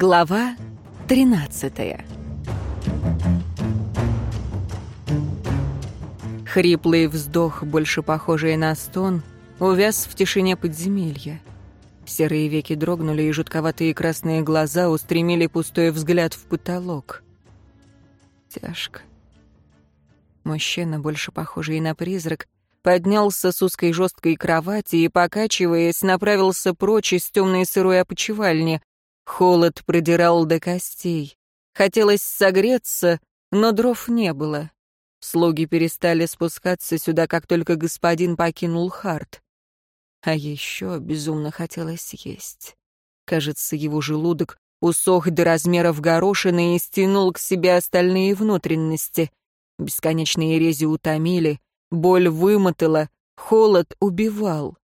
Глава 13 Хриплый вздох, больше похожий на стон, увяз в тишине подземелья. Серые веки дрогнули, и жутковатые красные глаза устремили пустой взгляд в потолок. Тяжко. Мужчина, больше похожий на призрак, поднялся с узкой жесткой кровати и, покачиваясь, направился прочь из темной сырой опочивальни. Холод продирал до костей. Хотелось согреться, но дров не было. Слуги перестали спускаться сюда, как только господин покинул Харт. А еще безумно хотелось есть. Кажется, его желудок усох до размеров горошины и стянул к себе остальные внутренности. Бесконечные рези утомили, боль вымотала, холод убивал.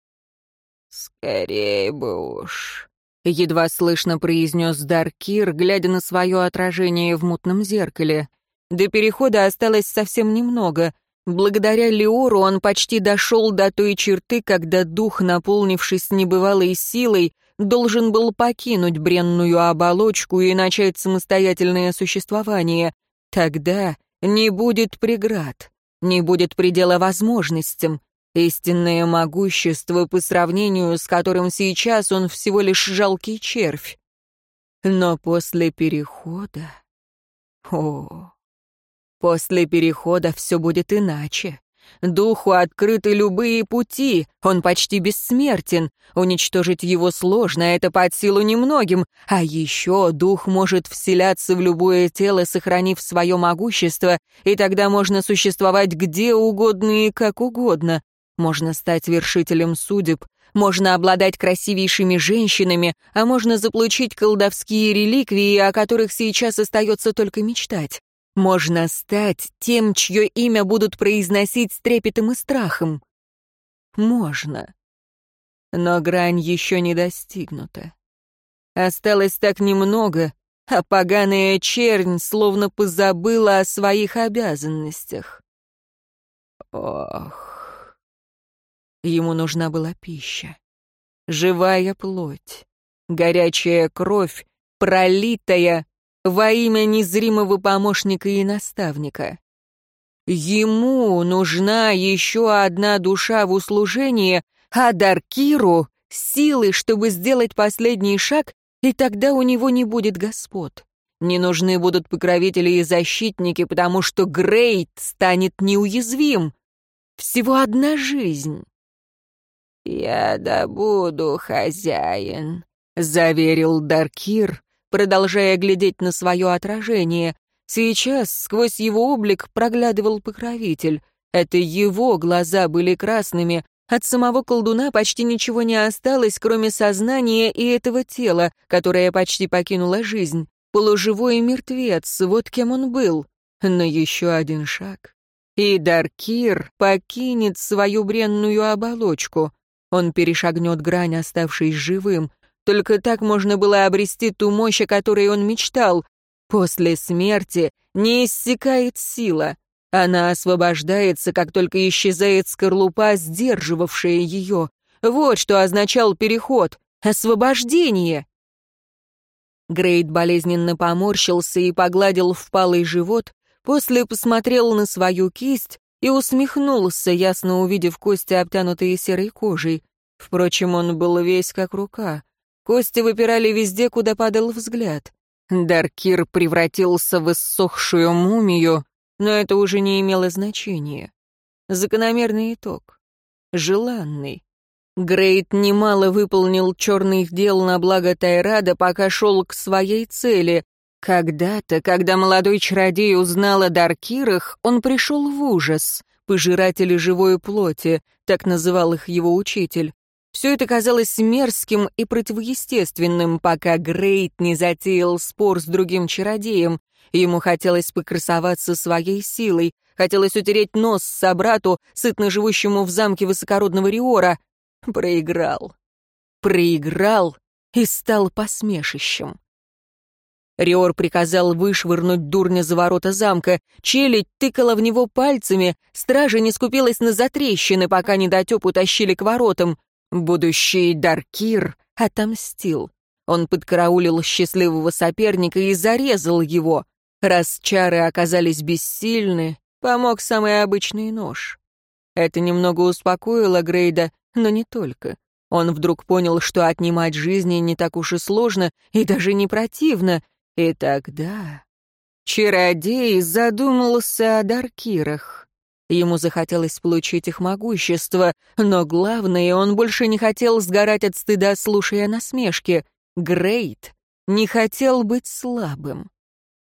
«Скорей бы уж», — едва слышно произнес Даркир, глядя на свое отражение в мутном зеркале. До перехода осталось совсем немного. Благодаря Леору он почти дошел до той черты, когда дух, наполнившись небывалой силой, должен был покинуть бренную оболочку и начать самостоятельное существование. Тогда не будет преград, не будет предела возможностям. Истинное могущество, по сравнению с которым сейчас он всего лишь жалкий червь. Но после перехода... О, после перехода все будет иначе. Духу открыты любые пути, он почти бессмертен. Уничтожить его сложно, это под силу немногим. А еще дух может вселяться в любое тело, сохранив свое могущество, и тогда можно существовать где угодно и как угодно. Можно стать вершителем судеб, можно обладать красивейшими женщинами, а можно заполучить колдовские реликвии, о которых сейчас остается только мечтать. Можно стать тем, чье имя будут произносить с трепетом и страхом. Можно. Но грань еще не достигнута. Осталось так немного, а поганая чернь словно позабыла о своих обязанностях. Ох. Ему нужна была пища. Живая плоть, горячая кровь, пролитая во имя незримого помощника и наставника. Ему нужна еще одна душа в услужении, а Даркиру — силы, чтобы сделать последний шаг, и тогда у него не будет господ. Не нужны будут покровители и защитники, потому что Грейт станет неуязвим. Всего одна жизнь. «Я добуду, хозяин», — заверил Даркир, продолжая глядеть на свое отражение. Сейчас сквозь его облик проглядывал покровитель. Это его глаза были красными. От самого колдуна почти ничего не осталось, кроме сознания и этого тела, которое почти покинуло жизнь. Полуживой мертвец, вот кем он был. Но еще один шаг. И Даркир покинет свою бренную оболочку. Он перешагнет грань, оставшись живым. Только так можно было обрести ту мощь, о которой он мечтал. После смерти не иссякает сила. Она освобождается, как только исчезает скорлупа, сдерживавшая ее. Вот что означал переход. Освобождение. Грейд болезненно поморщился и погладил впалый живот, после посмотрел на свою кисть и усмехнулся, ясно увидев кости, обтянутые серой кожей. Впрочем, он был весь как рука. Кости выпирали везде, куда падал взгляд. Даркир превратился в иссохшую мумию, но это уже не имело значения. Закономерный итог. Желанный. Грейт немало выполнил черных дел на благо Тайрада, пока шел к своей цели. Когда-то, когда молодой чародей узнал о Даркирах, он пришел в ужас. Пожиратели живой плоти, так называл их его учитель. Все это казалось мерзким и противоестественным, пока Грейт не затеял спор с другим чародеем. Ему хотелось покрасоваться своей силой, хотелось утереть нос собрату, сытно живущему в замке высокородного Риора. Проиграл. Проиграл и стал посмешищем. Риор приказал вышвырнуть дурня за ворота замка. Челядь тыкала в него пальцами, стража не скупилась на затрещины, пока недотеп утащили к воротам. Будущий Даркир отомстил. Он подкараулил счастливого соперника и зарезал его. Раз чары оказались бессильны, помог самый обычный нож. Это немного успокоило Грейда, но не только. Он вдруг понял, что отнимать жизни не так уж и сложно и даже не противно. И тогда... Чародей задумался о Даркирах. Ему захотелось получить их могущество, но главное, он больше не хотел сгорать от стыда, слушая насмешки. Грейт не хотел быть слабым.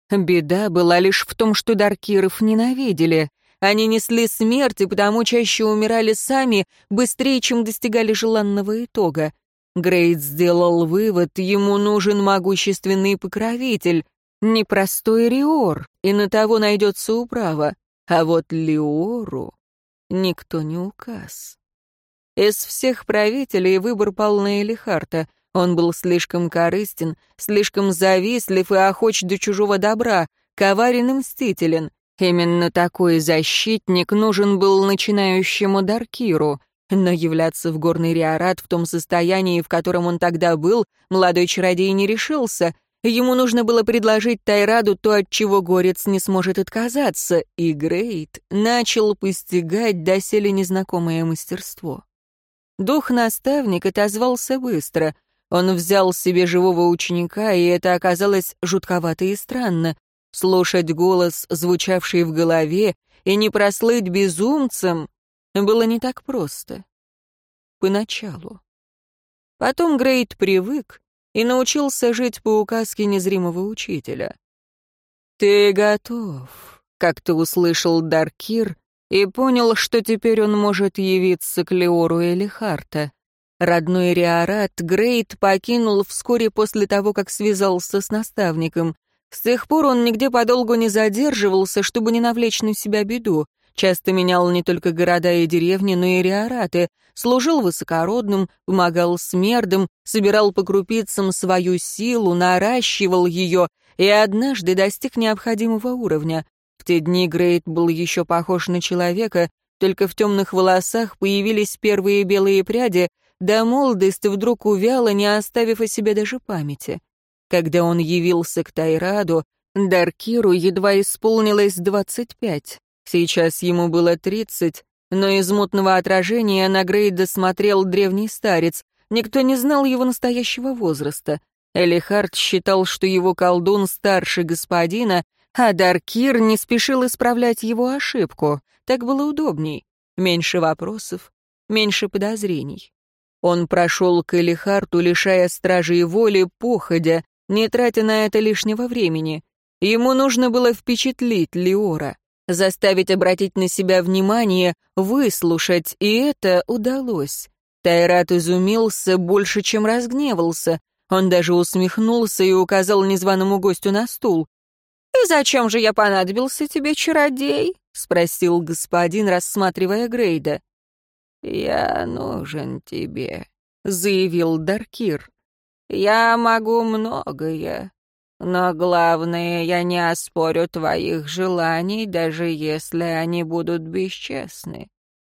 Беда была лишь в том, что Даркиров ненавидели. Они несли смерть и потому чаще умирали сами, быстрее, чем достигали желанного итога. Грейт сделал вывод, ему нужен могущественный покровитель, непростой Риор, и на того найдется управа. А вот Лиору никто не указ. Из всех правителей выбор пал на Элихарта. Он был слишком корыстен, слишком завистлив и охоч до чужого добра, коварен и мстителен. Именно такой защитник нужен был начинающему Даркиру. Но являться в горный Риорат в том состоянии, в котором он тогда был, молодой чародей не решился. Ему нужно было предложить Тайраду то, от чего горец не сможет отказаться, и Грейт начал постигать доселе незнакомое мастерство. Дух-наставник отозвался быстро. Он взял себе живого ученика, и это оказалось жутковато и странно. Слушать голос, звучавший в голове, и не прослыть безумцем было не так просто. Поначалу. Потом Грейт привык и научился жить по указке незримого учителя. «Ты готов», — как-то услышал Даркир и понял, что теперь он может явиться к Леору Элихарта. Родной Риорат Грейт покинул вскоре после того, как связался с наставником. С тех пор он нигде подолгу не задерживался, чтобы не навлечь на себя беду. Часто менял не только города и деревни, но и риораты, служил высокородным, помогал смердам, собирал по крупицам свою силу, наращивал ее и однажды достиг необходимого уровня. В те дни Грейт был еще похож на человека, только в темных волосах появились первые белые пряди, да молодость вдруг увяла, не оставив о себе даже памяти. Когда он явился к Тайраду, Даркиру едва исполнилось двадцать пять. Сейчас ему было тридцать, но из мутного отражения на Грейда смотрел древний старец. Никто не знал его настоящего возраста. Элихард считал, что его колдун старше господина, а Даркир не спешил исправлять его ошибку. Так было удобней. Меньше вопросов, меньше подозрений. Он прошел к Элихарту, лишая стражей воли, походя, не тратя на это лишнего времени. Ему нужно было впечатлить Леора, заставить обратить на себя внимание, выслушать, и это удалось. Тайрат изумился больше, чем разгневался. Он даже усмехнулся и указал незваному гостю на стул. «И зачем же я понадобился тебе, чародей?» — спросил господин, рассматривая Грейда. «Я нужен тебе», — заявил Даркир. Я могу многое, но главное, я не оспорю твоих желаний, даже если они будут бесчестны.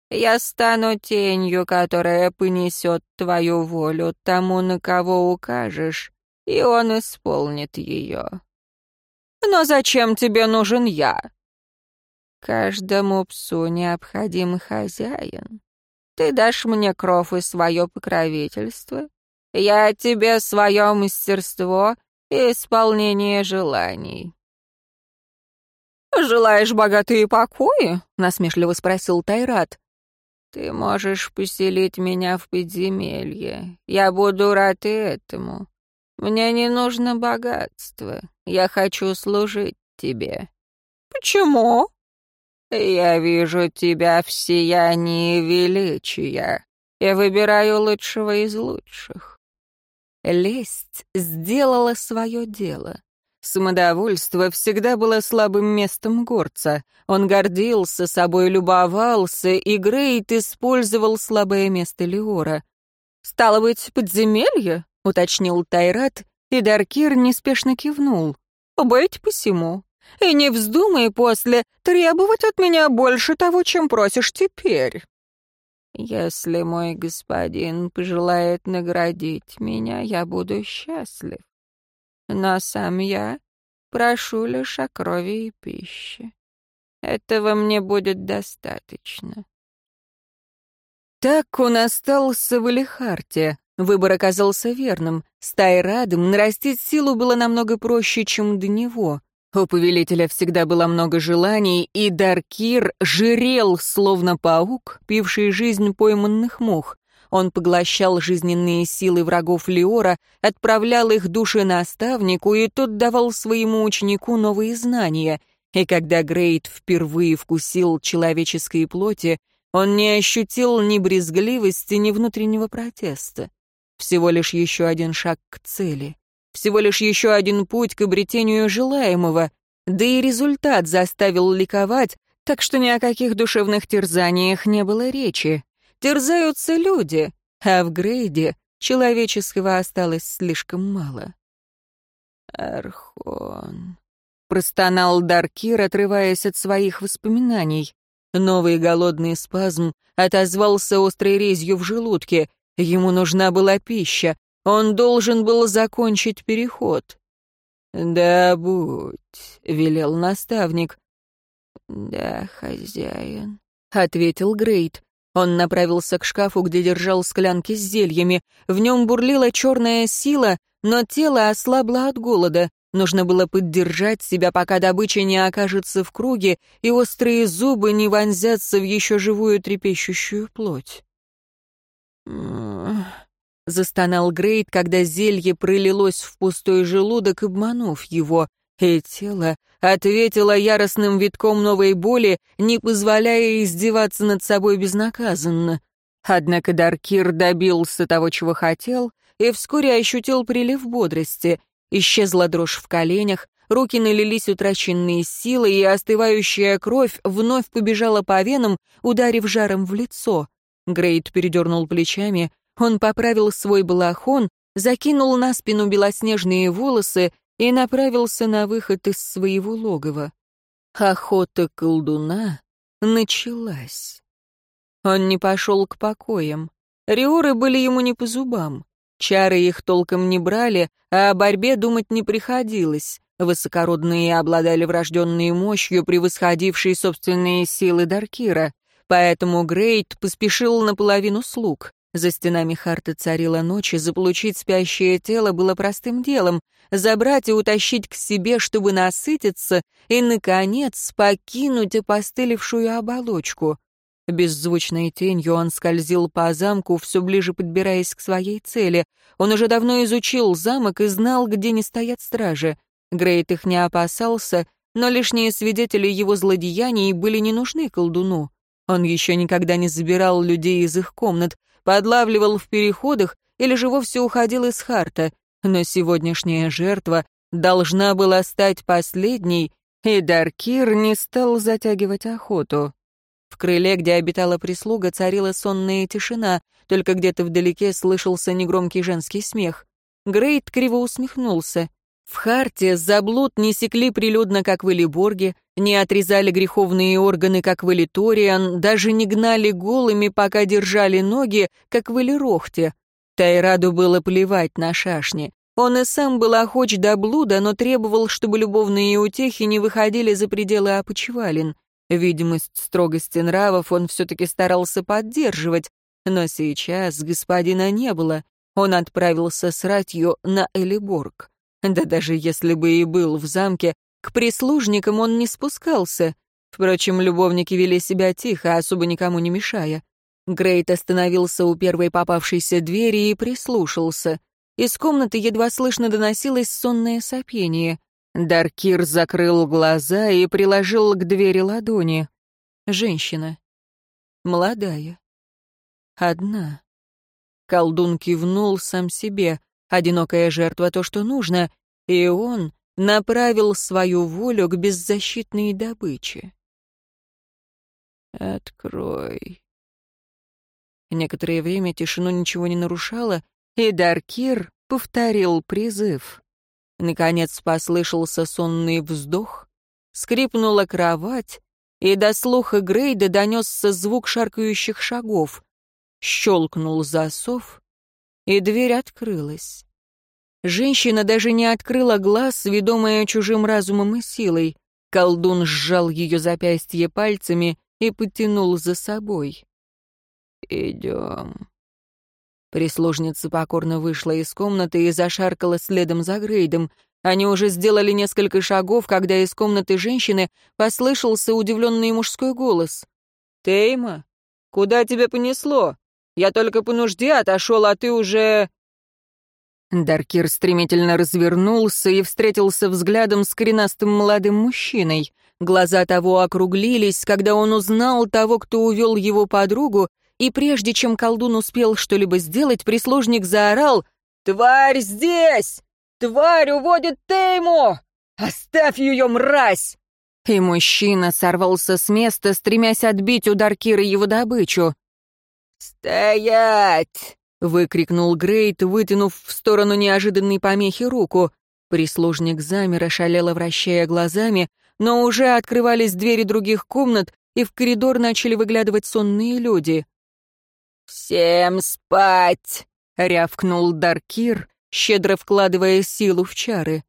Я стану тенью, которая понесет твою волю тому, на кого укажешь, и он исполнит ее. Но зачем тебе нужен я? Каждому псу необходим хозяин. Ты дашь мне кров и свое покровительство, я тебе свое мастерство исполнение желаний». «Желаешь богатые покои?» — насмешливо спросил Тайрат. «Ты можешь поселить меня в подземелье. Я буду рад и этому. Мне не нужно богатство. Я хочу служить тебе». «Почему?» «Я вижу тебя в сиянии величия и выбираю лучшего из лучших. Лесть сделала свое дело. Самодовольство всегда было слабым местом горца. Он гордился собой, любовался, и Грейт использовал слабое место Леора. «Стало быть, подземелье?» — уточнил Тайрат, и Даркир неспешно кивнул. «Быть посему. И не вздумай после требовать от меня больше того, чем просишь теперь». Если мой господин пожелает наградить меня, я буду счастлив. Но сам я прошу лишь о крови и пище. Этого мне будет достаточно. Так он остался в Элихарте. Выбор оказался верным. С Тайрадом нарастить силу было намного проще, чем до него. У повелителя всегда было много желаний, и Даркир жирел, словно паук, пивший жизнь пойманных мух. Он поглощал жизненные силы врагов Леора, отправлял их души наставнику, и тот давал своему ученику новые знания. И когда Грейт впервые вкусил человеческой плоти, он не ощутил ни брезгливости, ни внутреннего протеста. Всего лишь еще один шаг к цели. Всего лишь еще один путь к обретению желаемого, да и результат заставил ликовать, так что ни о каких душевных терзаниях не было речи. Терзаются люди, а в Грейде человеческого осталось слишком мало. «Архон», — простонал Даркир, отрываясь от своих воспоминаний. Новый голодный спазм отозвался острой резью в желудке. Ему нужна была пища, он должен был закончить переход. «Да будь», — велел наставник. «Да, хозяин», — ответил Грейт. Он направился к шкафу, где держал склянки с зельями. В нем бурлила черная сила, но тело ослабло от голода. Нужно было поддержать себя, пока добыча не окажется в круге, и острые зубы не вонзятся в еще живую трепещущую плоть. — застонал Грейт, когда зелье пролилось в пустой желудок, обманув его, и тело ответило яростным витком новой боли, не позволяя издеваться над собой безнаказанно. Однако Даркир добился того, чего хотел, и вскоре ощутил прилив бодрости. Исчезла дрожь в коленях, руки налились утраченные силы, и остывающая кровь вновь побежала по венам, ударив жаром в лицо. Грейт передернул плечами, он поправил свой балахон, закинул на спину белоснежные волосы и направился на выход из своего логова. Охота колдуна началась. Он не пошел к покоям. Риоры были ему не по зубам. Чары их толком не брали, а о борьбе думать не приходилось. Высокородные обладали врожденной мощью, превосходившей собственные силы Даркира. Поэтому Грейт поспешил наполовину слуг. За стенами Харта царила ночь, и заполучить спящее тело было простым делом, забрать и утащить к себе, чтобы насытиться, и, наконец, покинуть опостылевшую оболочку. Беззвучной тенью он скользил по замку, все ближе подбираясь к своей цели. Он уже давно изучил замок и знал, где не стоят стражи. Грейт их не опасался, но лишние свидетели его злодеяний были не нужны колдуну. Он еще никогда не забирал людей из их комнат, подлавливал в переходах или же вовсе уходил из Харта, но сегодняшняя жертва должна была стать последней, и Даркир не стал затягивать охоту. В крыле, где обитала прислуга, царила сонная тишина, только где-то вдалеке слышался негромкий женский смех. Грейт криво усмехнулся. В Харте заблуд не секли прилюдно, как в Элиборге, не отрезали греховные органы, как в Элиториан, даже не гнали голыми, пока держали ноги, как в Элирохте. Тайраду было плевать на шашни. Он и сам был охоч до блуда, но требовал, чтобы любовные утехи не выходили за пределы опочивалин. Видимость строгости нравов он все-таки старался поддерживать, но сейчас господина не было. Он отправился с ратью на Элиборг. Да даже если бы и был в замке, к прислужникам он не спускался. Впрочем, любовники вели себя тихо, особо никому не мешая. Грейт остановился у первой попавшейся двери и прислушался. Из комнаты едва слышно доносилось сонное сопение. Даркир закрыл глаза и приложил к двери ладони. Женщина. Молодая. Одна. Колдун кивнул сам себе. Одинокая жертва — то, что нужно, и он направил свою волю к беззащитной добыче. «Открой». Некоторое время тишину ничего не нарушало, и Даркир повторил призыв. Наконец послышался сонный вздох, скрипнула кровать, и до слуха Грейда донесся звук шаркающих шагов. щелкнул засов, и дверь открылась. Женщина даже не открыла глаз, ведомая чужим разумом и силой. Колдун сжал ее запястье пальцами и потянул за собой. «Идем». Прислужница покорно вышла из комнаты и зашаркала следом за Грейдом. Они уже сделали несколько шагов, когда из комнаты женщины послышался удивленный мужской голос. «Тейма, куда тебя понесло? Я только по нужде отошел, а ты уже...» Даркир стремительно развернулся и встретился взглядом с коренастым молодым мужчиной. Глаза того округлились, когда он узнал того, кто увел его подругу, и прежде чем колдун успел что-либо сделать, прислужник заорал «Тварь здесь! Тварь уводит Тейму! Оставь ее, мразь!» И мужчина сорвался с места, стремясь отбить у Даркира его добычу. «Стоять!» — выкрикнул Грейт, вытянув в сторону неожиданной помехи руку. Прислужник замер, ошалело вращая глазами, но уже открывались двери других комнат, и в коридор начали выглядывать сонные люди. «Всем спать!» — рявкнул Даркир, щедро вкладывая силу в чары.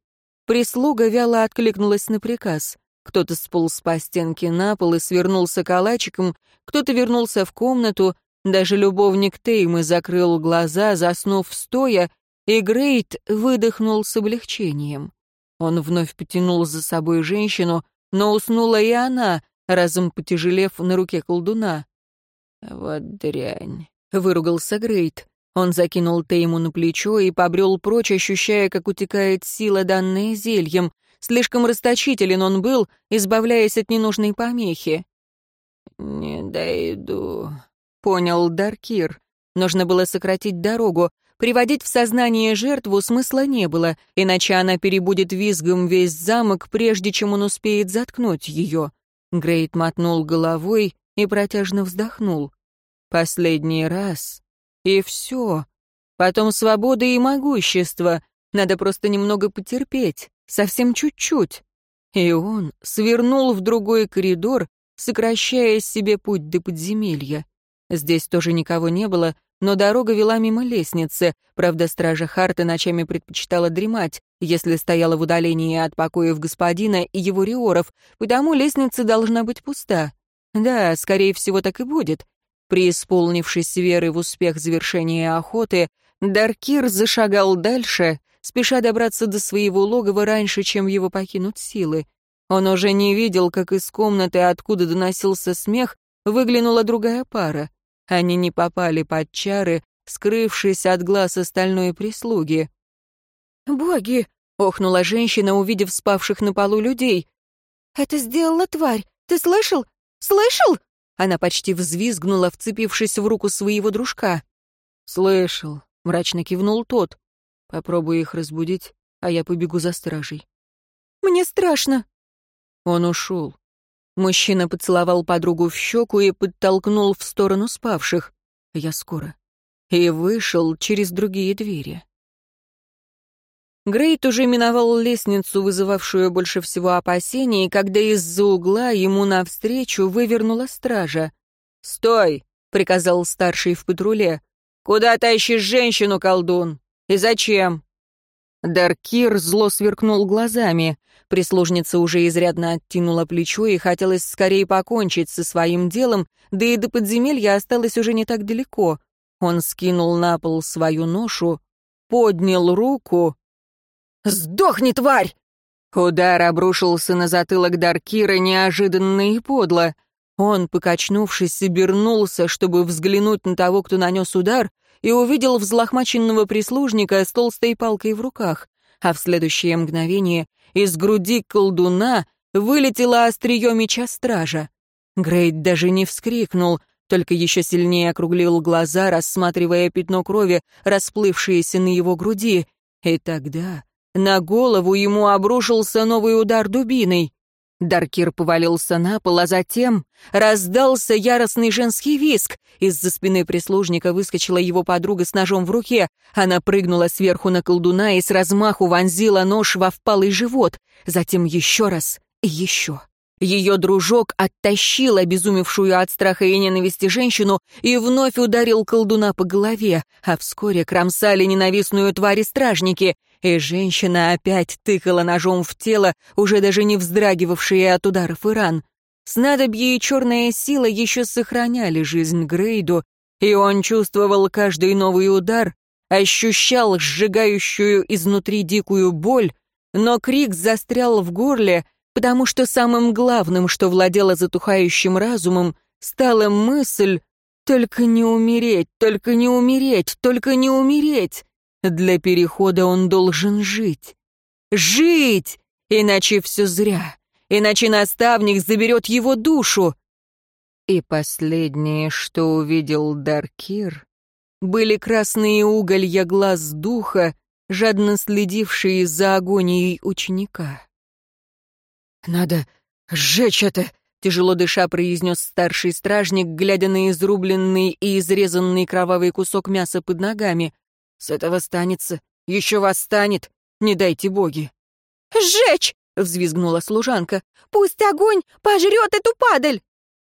Прислуга вяло откликнулась на приказ. Кто-то сполз по стенке на пол и свернулся калачиком, кто-то вернулся в комнату, даже любовник Теймы закрыл глаза, заснув стоя, и Грейт выдохнул с облегчением. Он вновь потянул за собой женщину, но уснула и она, разом потяжелев на руке колдуна. «Вот дрянь», — выругался Грейт. Он закинул Тейму на плечо и побрел прочь, ощущая, как утекает сила, данная зельем. Слишком расточителен он был, избавляясь от ненужной помехи. «Не дойду», — понял Даркир. Нужно было сократить дорогу. Приводить в сознание жертву смысла не было, иначе она перебудет визгом весь замок, прежде чем он успеет заткнуть ее. Грейт мотнул головой и протяжно вздохнул. Последний раз. И все. Потом свобода и могущество. Надо просто немного потерпеть. Совсем чуть-чуть. И он свернул в другой коридор, сокращая себе путь до подземелья. Здесь тоже никого не было, но дорога вела мимо лестницы. Правда, стража Харта ночами предпочитала дремать, если стояла в удалении от покоев господина и его риоров, потому лестница должна быть пуста. Да, скорее всего, так и будет. Преисполнившись веры в успех завершения охоты, Даркир зашагал дальше, спеша добраться до своего логова раньше, чем его покинут силы. Он уже не видел, как из комнаты, откуда доносился смех, выглянула другая пара. Они не попали под чары, скрывшись от глаз остальной прислуги. «Боги!» — охнула женщина, увидев спавших на полу людей. «Это сделала тварь! Ты слышал? Слышал?» Она почти взвизгнула, вцепившись в руку своего дружка. «Слышал», — мрачно кивнул тот. «Попробуй их разбудить, а я побегу за стражей». «Мне страшно». Он ушел. Мужчина поцеловал подругу в щеку и подтолкнул в сторону спавших. «Я скоро». И вышел через другие двери. Грейт уже миновал лестницу, вызывавшую больше всего опасений, когда из-за угла ему навстречу вывернула стража. «Стой!» — приказал старший в патруле. «Куда тащишь женщину, колдун? И зачем?» Даркир зло сверкнул глазами. Прислужница уже изрядно оттянула плечо и хотелось скорее покончить со своим делом, да и до подземелья осталось уже не так далеко. Он скинул на пол свою ношу, поднял руку. «Сдохни, тварь!» Удар обрушился на затылок Даркира неожиданно и подло. Он, покачнувшись, обернулся, чтобы взглянуть на того, кто нанес удар, и увидел взлохмаченного прислужника с толстой палкой в руках, а в следующее мгновение из груди колдуна вылетело острие меча стража. Грейд даже не вскрикнул, только еще сильнее округлил глаза, рассматривая пятно крови, расплывшееся на его груди. И тогда на голову ему обрушился новый удар дубиной. Даркир повалился на пол, а затем раздался яростный женский виск. Из-за спины прислужника выскочила его подруга с ножом в руке. Она прыгнула сверху на колдуна и с размаху вонзила нож во впалый живот. Затем еще раз и еще. Ее дружок оттащил обезумевшую от страха и ненависти женщину и вновь ударил колдуна по голове, а вскоре кромсали ненавистную тварь стражники, и женщина опять тыкала ножом в тело, уже даже не вздрагивавшие от ударов и ран. Снадобье и черная сила еще сохраняли жизнь Грейду, и он чувствовал каждый новый удар, ощущал сжигающую изнутри дикую боль, но крик застрял в горле, потому что самым главным, что владело затухающим разумом, стала мысль «Только не умереть, только не умереть, только не умереть!» Для перехода он должен жить. Жить! Иначе все зря. Иначе наставник заберет его душу. И последнее, что увидел Даркир, были красные уголья глаз духа, жадно следившие за агонией ученика. «Надо сжечь это!» — тяжело дыша произнес старший стражник, глядя на изрубленный и изрезанный кровавый кусок мяса под ногами. «С этого станется, еще восстанет, не дайте боги!» «Сжечь!» — взвизгнула служанка. «Пусть огонь пожрет эту падаль!»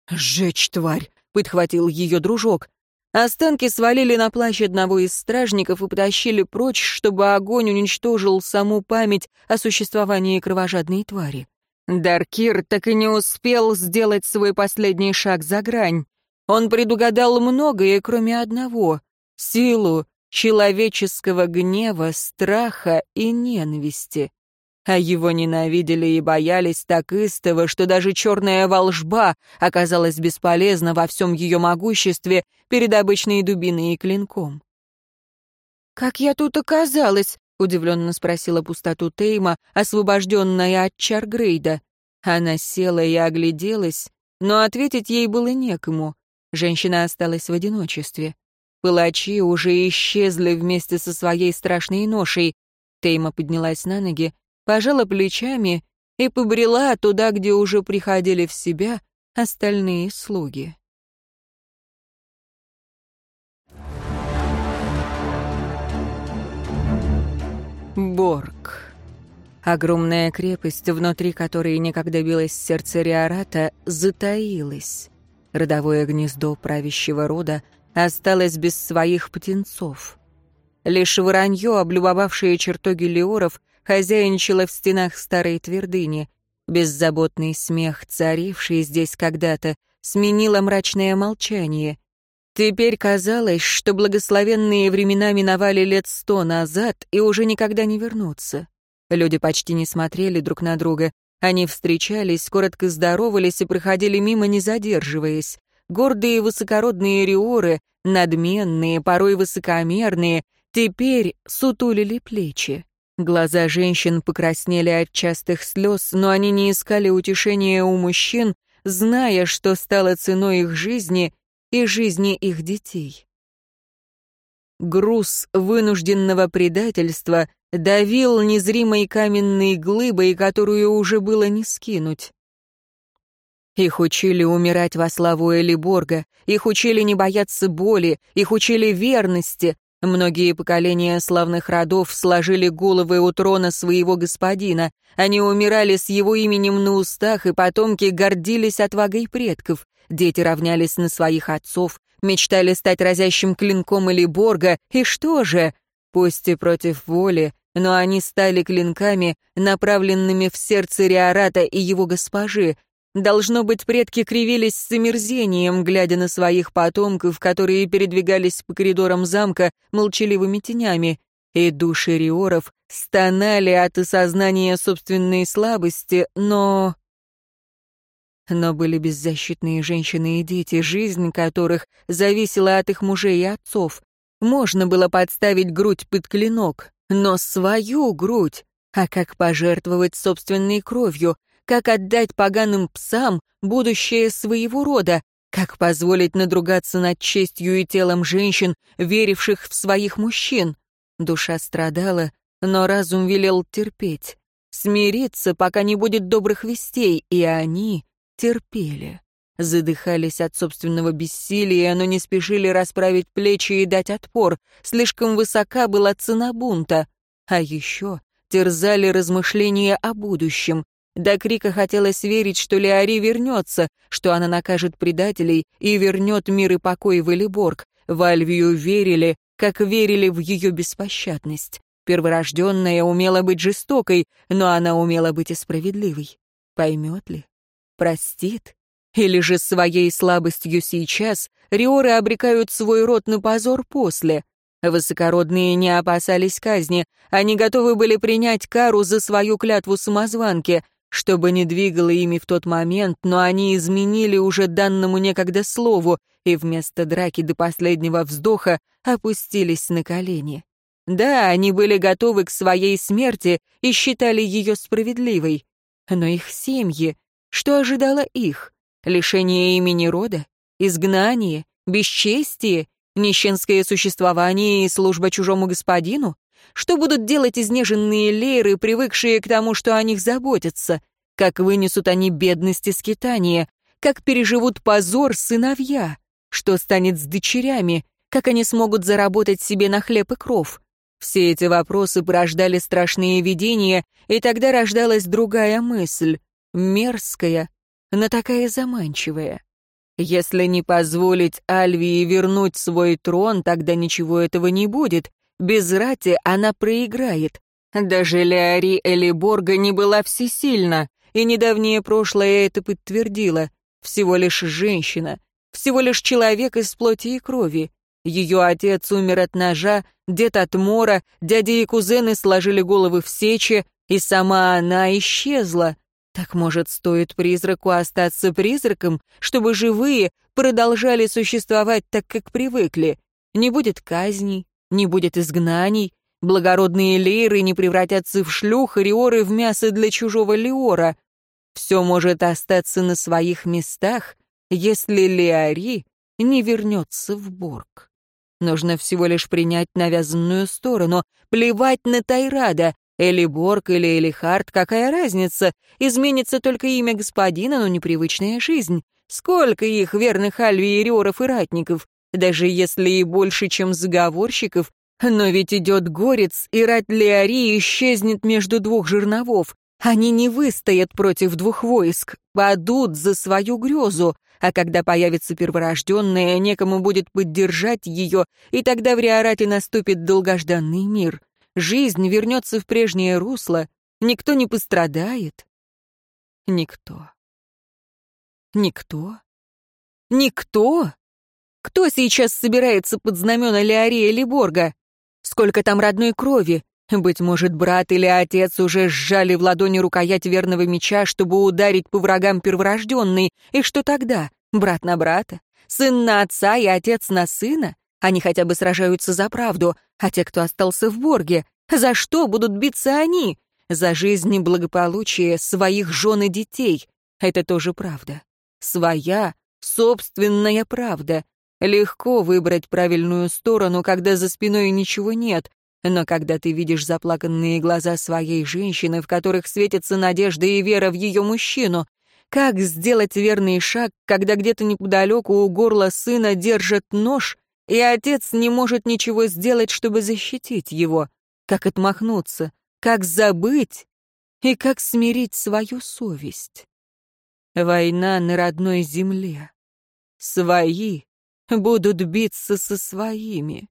«Сжечь, тварь!» — подхватил ее дружок. Останки свалили на плащ одного из стражников и потащили прочь, чтобы огонь уничтожил саму память о существовании кровожадной твари. Даркир так и не успел сделать свой последний шаг за грань. Он предугадал многое, кроме одного — силу человеческого гнева, страха и ненависти а его ненавидели и боялись так истово, что даже черная волжба оказалась бесполезна во всем ее могуществе перед обычной дубиной и клинком. «Как я тут оказалась?» — удивленно спросила пустоту Тейма, освобожденная от чар Грейда. Она села и огляделась, но ответить ей было некому. Женщина осталась в одиночестве. Пылачи уже исчезли вместе со своей страшной ношей. Тейма поднялась на ноги, пожала плечами и побрела туда, где уже приходили в себя остальные слуги. Борг. Огромная крепость, внутри которой никогда билось сердце Риората, затаилась. Родовое гнездо правящего рода осталось без своих птенцов. Лишь воронье, облюбовавшее чертоги леоров, хозяйничала в стенах старой твердыни. Беззаботный смех, царивший здесь когда-то, сменило мрачное молчание. Теперь казалось, что благословенные времена миновали лет сто назад и уже никогда не вернутся. Люди почти не смотрели друг на друга. Они встречались, коротко здоровались и проходили мимо, не задерживаясь. Гордые высокородные риоры, надменные, порой высокомерные, теперь сутулили плечи. Глаза женщин покраснели от частых слез, но они не искали утешения у мужчин, зная, что стало ценой их жизни и жизни их детей. Груз вынужденного предательства давил незримой каменной глыбой, которую уже было не скинуть. Их учили умирать во славу Элиборга, их учили не бояться боли, их учили верности, Многие поколения славных родов сложили головы у трона своего господина. Они умирали с его именем на устах, и потомки гордились отвагой предков. Дети равнялись на своих отцов, мечтали стать разящим клинком или борга, и что же? Пусть и против воли, но они стали клинками, направленными в сердце Риората и его госпожи, Должно быть, предки кривились с омерзением, глядя на своих потомков, которые передвигались по коридорам замка молчаливыми тенями, и души риоров стонали от осознания собственной слабости, но... Но были беззащитные женщины и дети, жизнь которых зависела от их мужей и отцов. Можно было подставить грудь под клинок, но свою грудь. А как пожертвовать собственной кровью? Как отдать поганым псам будущее своего рода, как позволить надругаться над честью и телом женщин, веривших в своих мужчин. Душа страдала, но разум велел терпеть, смириться, пока не будет добрых вестей, и они терпели. Задыхались от собственного бессилия, но не спешили расправить плечи и дать отпор. Слишком высока была цена бунта. А еще терзали размышления о будущем, До крика хотелось верить, что Леари вернется, что она накажет предателей и вернет мир и покой в Элиборг. В Альвию верили, как верили в ее беспощадность. Перворожденная умела быть жестокой, но она умела быть и справедливой. Поймет ли? Простит? Или же своей слабостью сейчас риоры обрекают свой род на позор после? Высокородные не опасались казни, они готовы были принять кару за свою клятву самозванки, чтобы не двигало ими в тот момент, но они изменили уже данному некогда слову и вместо драки до последнего вздоха опустились на колени. Да, они были готовы к своей смерти и считали ее справедливой. Но их семьи, что ожидало их? Лишение имени рода? Изгнание? Бесчестие? Нищенское существование и служба чужому господину? Что будут делать изнеженные лейры, привыкшие к тому, что о них заботятся? Как вынесут они бедность и скитание? Как переживут позор сыновья? Что станет с дочерями? Как они смогут заработать себе на хлеб и кров? Все эти вопросы порождали страшные видения, и тогда рождалась другая мысль, мерзкая, но такая заманчивая. Если не позволить Альвии вернуть свой трон, тогда ничего этого не будет. Без рати она проиграет. Даже Леари Элиборга не была всесильна, и недавнее прошлое это подтвердило. Всего лишь женщина, всего лишь человек из плоти и крови. Ее отец умер от ножа, дед от мора, дяди и кузены сложили головы в сече, и сама она исчезла. Так, может, стоит призраку остаться призраком, чтобы живые продолжали существовать так, как привыкли? Не будет казней, не будет изгнаний, благородные лейры не превратятся в шлюх, риоры в мясо для чужого леора. Все может остаться на своих местах, если Леари не вернется в Борг. Нужно всего лишь принять навязанную сторону, плевать на Тайрада, Элиборг или Элихард, какая разница? Изменится только имя господина, но непривычная жизнь. Сколько их, верных альвиереров и ратников? Даже если и больше, чем заговорщиков. Но ведь идет горец, и рать Леари исчезнет между двух жерновов. Они не выстоят против двух войск, падут за свою грезу, а когда появится перворожденная, некому будет поддержать ее, и тогда в Риорате наступит долгожданный мир жизнь вернется в прежнее русло, никто не пострадает. Никто. Никто? Никто? Кто сейчас собирается под знамена Леория или Борга? Сколько там родной крови? Быть может, брат или отец уже сжали в ладони рукоять верного меча, чтобы ударить по врагам перворожденной. И что тогда? Брат на брата? Сын на отца и отец на сына? Они хотя бы сражаются за правду, а те, кто остался в Борге, за что будут биться они? За жизнь и благополучие своих жен и детей. Это тоже правда. Своя, собственная правда. Легко выбрать правильную сторону, когда за спиной ничего нет, но когда ты видишь заплаканные глаза своей женщины, в которых светится надежда и вера в ее мужчину, как сделать верный шаг, когда где-то неподалеку у горла сына держит нож, и отец не может ничего сделать, чтобы защитить его. Как отмахнуться, как забыть и как смирить свою совесть. Война на родной земле. Свои будут биться со своими.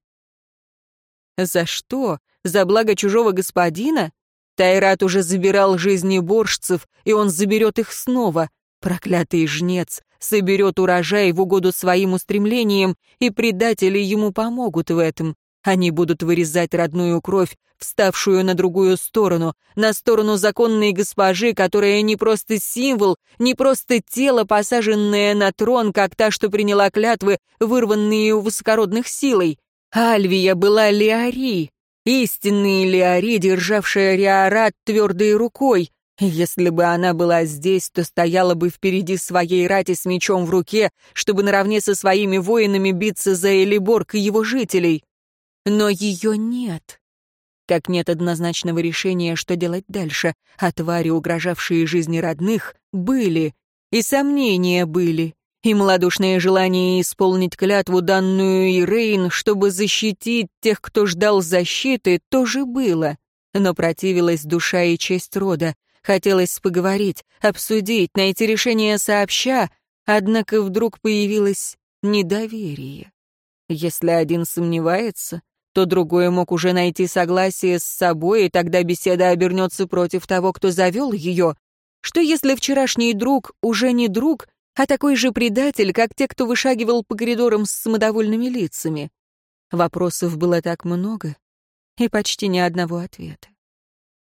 За что? За благо чужого господина? Тайрат уже забирал жизни боржцев, и он заберет их снова. Проклятый жнец соберет урожай в угоду своим устремлениям, и предатели ему помогут в этом. Они будут вырезать родную кровь, вставшую на другую сторону, на сторону законной госпожи, которая не просто символ, не просто тело, посаженное на трон, как та, что приняла клятвы, вырванные у высокородных силой. Альвия была Леари, истинный Леари, державшая Риорат твердой рукой, если бы она была здесь, то стояла бы впереди своей рати с мечом в руке, чтобы наравне со своими воинами биться за Элиборг и его жителей. Но ее нет. Как нет однозначного решения, что делать дальше, а твари, угрожавшие жизни родных, были. И сомнения были. И малодушное желание исполнить клятву, данную Ирейн, чтобы защитить тех, кто ждал защиты, тоже было. Но противилась душа и честь рода. Хотелось поговорить, обсудить, найти решение сообща, однако вдруг появилось недоверие. Если один сомневается, то другой мог уже найти согласие с собой, и тогда беседа обернется против того, кто завел ее. Что если вчерашний друг уже не друг, а такой же предатель, как те, кто вышагивал по коридорам с самодовольными лицами? Вопросов было так много, и почти ни одного ответа.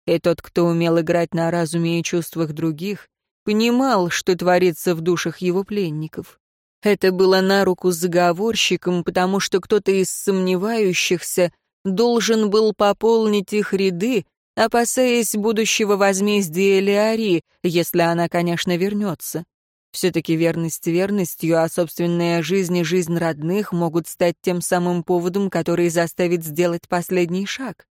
И тот, кто умел играть на разуме и чувствах других, понимал, что творится в душах его пленников. Это было на руку заговорщикам, потому что кто-то из сомневающихся должен был пополнить их ряды, опасаясь будущего возмездия Леари, если она, конечно, вернется. Все-таки верность верностью, а собственная жизнь и жизнь родных могут стать тем самым поводом, который заставит сделать последний шаг.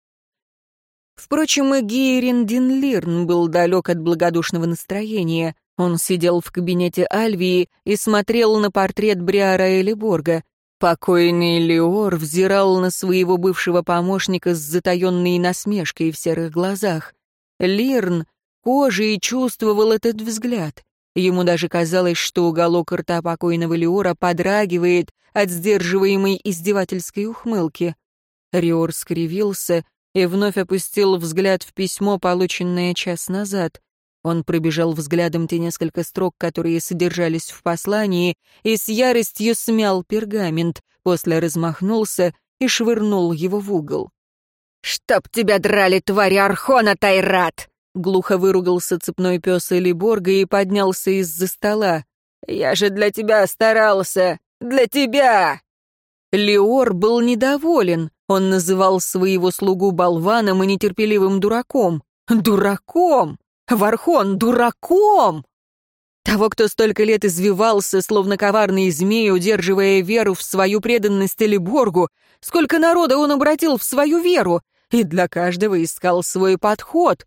Впрочем, и Гейрин Динлирн был далек от благодушного настроения. Он сидел в кабинете Альвии и смотрел на портрет Бриара Элиборга. Покойный Леор взирал на своего бывшего помощника с затаенной насмешкой в серых глазах. Лирн кожей чувствовал этот взгляд. Ему даже казалось, что уголок рта покойного Леора подрагивает от сдерживаемой издевательской ухмылки. Риор скривился и вновь опустил взгляд в письмо, полученное час назад. Он пробежал взглядом те несколько строк, которые содержались в послании, и с яростью смял пергамент, после размахнулся и швырнул его в угол. «Чтоб тебя драли, твари Архона, Тайрат!» Глухо выругался цепной пес Элиборга и поднялся из-за стола. «Я же для тебя старался! Для тебя!» Леор был недоволен. Он называл своего слугу болваном и нетерпеливым дураком. Дураком! Вархон, дураком! Того, кто столько лет извивался, словно коварный змей, удерживая веру в свою преданность Элиборгу, сколько народа он обратил в свою веру, и для каждого искал свой подход.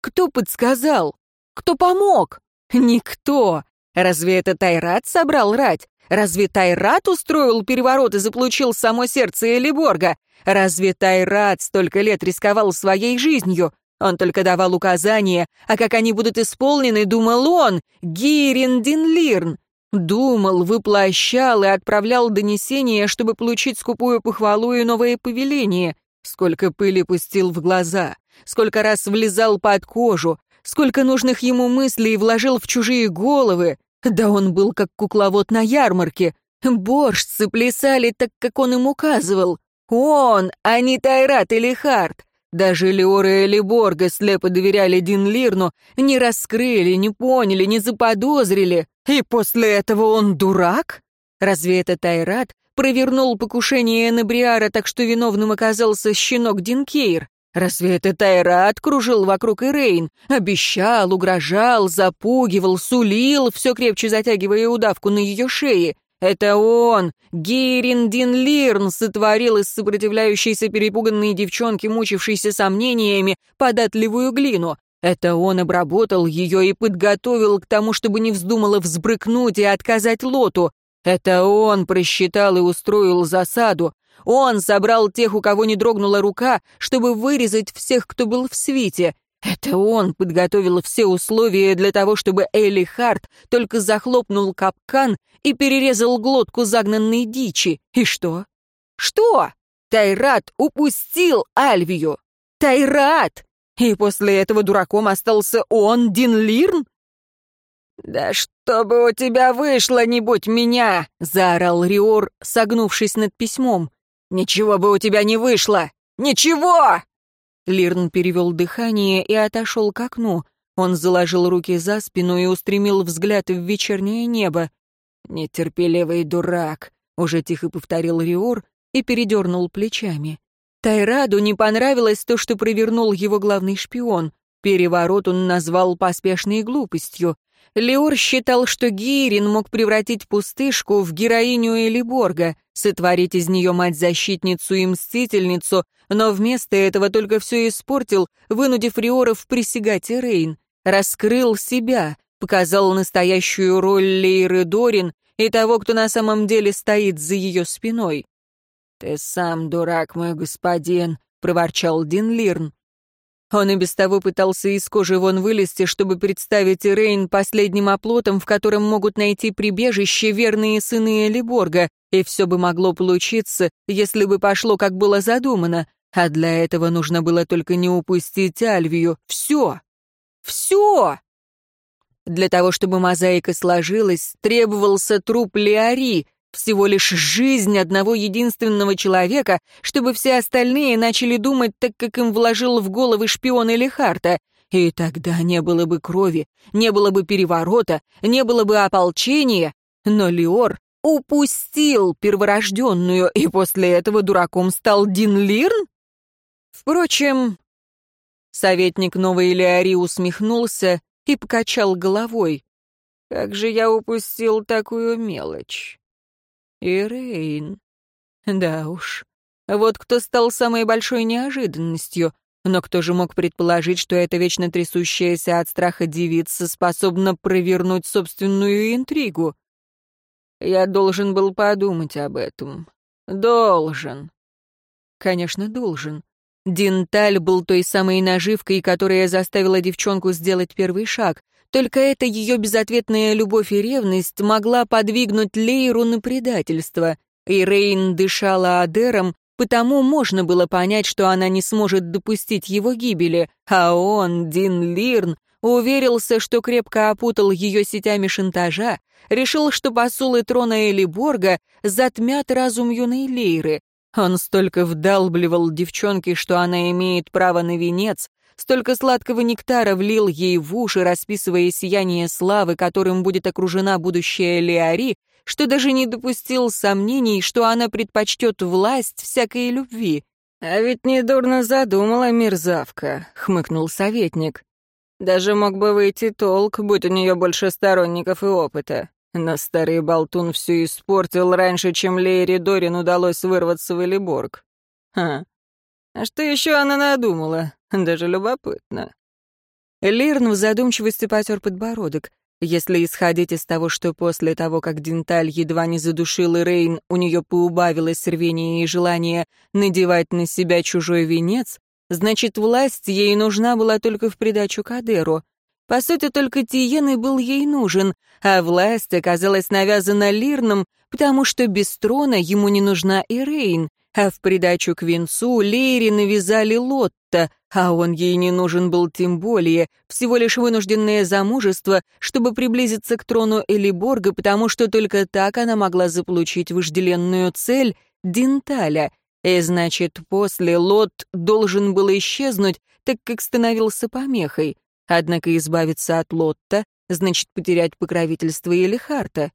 Кто подсказал? Кто помог? Никто. Разве это Тайрат собрал рать? Разве Тайрат устроил переворот и заполучил само сердце Элиборга? Разве Тайрат столько лет рисковал своей жизнью? Он только давал указания, а как они будут исполнены, думал он, Гирин Динлирн. Думал, выплощал и отправлял донесения, чтобы получить скупую похвалу и новое повеление. Сколько пыли пустил в глаза сколько раз влезал под кожу, сколько нужных ему мыслей вложил в чужие головы. Да он был как кукловод на ярмарке. Борщцы плясали так, как он им указывал. Он, а не Тайрат или Харт. Даже Леора или Борга слепо доверяли Динлирну, не раскрыли, не поняли, не заподозрили. И после этого он дурак? Разве это Тайрат провернул покушение на Бриара так, что виновным оказался щенок Динкейр? Разве это Тайрат кружил вокруг Ирейн? Обещал, угрожал, запугивал, сулил, все крепче затягивая удавку на ее шее. Это он, Гейрин Дин Лирн, сотворил из сопротивляющейся перепуганной девчонки, мучившейся сомнениями, податливую глину. Это он обработал ее и подготовил к тому, чтобы не вздумала взбрыкнуть и отказать Лоту. Это он просчитал и устроил засаду. Он собрал тех, у кого не дрогнула рука, чтобы вырезать всех, кто был в свите. Это он подготовил все условия для того, чтобы Элли Харт только захлопнул капкан и перерезал глотку загнанной дичи. И что? Что? Тайрат упустил Альвию. Тайрат! И после этого дураком остался он, Дин Лирн? «Да чтобы у тебя вышло, не будь меня!» — заорал Риор, согнувшись над письмом. «Ничего бы у тебя не вышло! Ничего!» Лирн перевел дыхание и отошел к окну. Он заложил руки за спину и устремил взгляд в вечернее небо. «Нетерпеливый дурак», — уже тихо повторил Риор и передернул плечами. Тайраду не понравилось то, что провернул его главный шпион. Переворот он назвал поспешной глупостью. Леор считал, что Гейрин мог превратить пустышку в героиню Элиборга, сотворить из нее мать-защитницу и мстительницу, но вместо этого только все испортил, вынудив Риоров присягать Рейн, раскрыл себя, показал настоящую роль Лейры Дорин и того, кто на самом деле стоит за ее спиной. «Ты сам дурак, мой господин», — проворчал Дин Лирн. Он и без того пытался из кожи вон вылезти, чтобы представить Ирейн последним оплотом, в котором могут найти прибежище верные сыны Элиборга, и все бы могло получиться, если бы пошло, как было задумано. А для этого нужно было только не упустить Альвию. Все! Все! Для того, чтобы мозаика сложилась, требовался труп Леари, всего лишь жизнь одного единственного человека, чтобы все остальные начали думать так, как им вложил в головы шпион Элихарта. И тогда не было бы крови, не было бы переворота, не было бы ополчения. Но Леор упустил перворожденную, и после этого дураком стал Дин Лирн? Впрочем, советник Новой Леари усмехнулся и покачал головой. «Как же я упустил такую мелочь!» Ирейн. Да уж. Вот кто стал самой большой неожиданностью. Но кто же мог предположить, что эта вечно трясущаяся от страха девица способна провернуть собственную интригу? Я должен был подумать об этом. Должен. Конечно, должен. Динталь был той самой наживкой, которая заставила девчонку сделать первый шаг. Только эта ее безответная любовь и ревность могла подвигнуть Лейру на предательство. И Рейн дышала Адером, потому можно было понять, что она не сможет допустить его гибели, а он, Дин Лирн, уверился, что крепко опутал ее сетями шантажа, решил, что посулы трона Элиборга затмят разум юной Лейры. Он столько вдалбливал девчонке, что она имеет право на венец, Столько сладкого нектара влил ей в уши, расписывая сияние славы, которым будет окружена будущая Леари, что даже не допустил сомнений, что она предпочтет власть всякой любви. «А ведь недурно задумала мерзавка», — хмыкнул советник. «Даже мог бы выйти толк, будь у нее больше сторонников и опыта. Но старый болтун все испортил раньше, чем Лейре Дорин удалось вырваться в Элиборг. Ха. А что еще она надумала? Даже любопытно. Лирн в задумчивости потер подбородок. Если исходить из того, что после того, как Денталь едва не задушил Ирейн, у нее поубавилось рвение и желание надевать на себя чужой венец, значит, власть ей нужна была только в придачу Кадеру. По сути, только Тиен и был ей нужен, а власть оказалась навязана Лирном, потому что без трона ему не нужна Ирейн, а в придачу к венцу Лейре навязали Лотта, а он ей не нужен был тем более, всего лишь вынужденное замужество, чтобы приблизиться к трону Элиборга, потому что только так она могла заполучить вожделенную цель — Денталя. И значит, после Лот должен был исчезнуть, так как становился помехой. Однако избавиться от Лотта значит потерять покровительство Элихарта.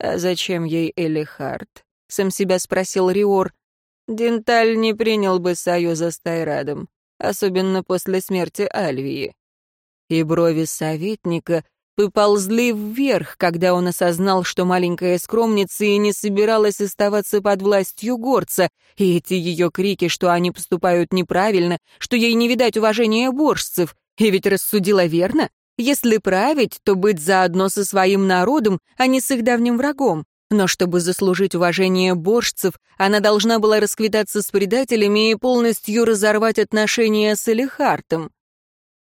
А зачем ей Элихарт? — сам себя спросил Риор. «Денталь не принял бы союза с Тайрадом, особенно после смерти Альвии». И брови советника поползли вверх, когда он осознал, что маленькая скромница и не собиралась оставаться под властью горца, и эти ее крики, что они поступают неправильно, что ей не видать уважения боржцев, и ведь рассудила верно. Если править, то быть заодно со своим народом, а не с их давним врагом. Но чтобы заслужить уважение боржцев, она должна была расквитаться с предателями и полностью разорвать отношения с Элихартом.